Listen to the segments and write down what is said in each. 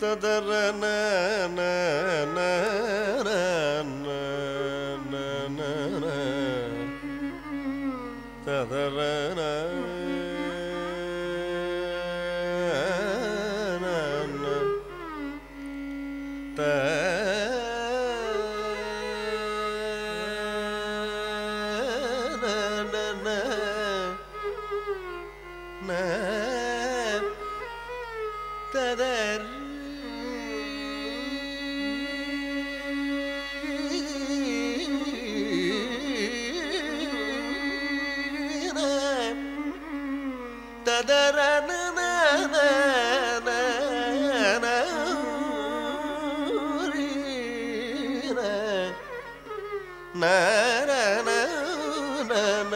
ததர ததர த na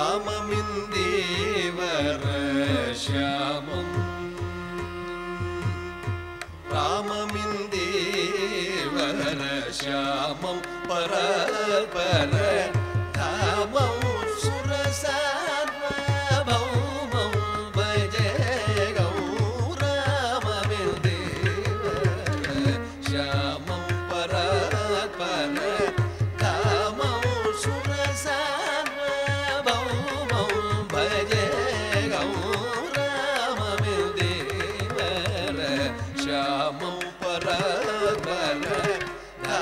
राममिन्देव श्यामम्। राममिन्दिवर श्यामं पर पर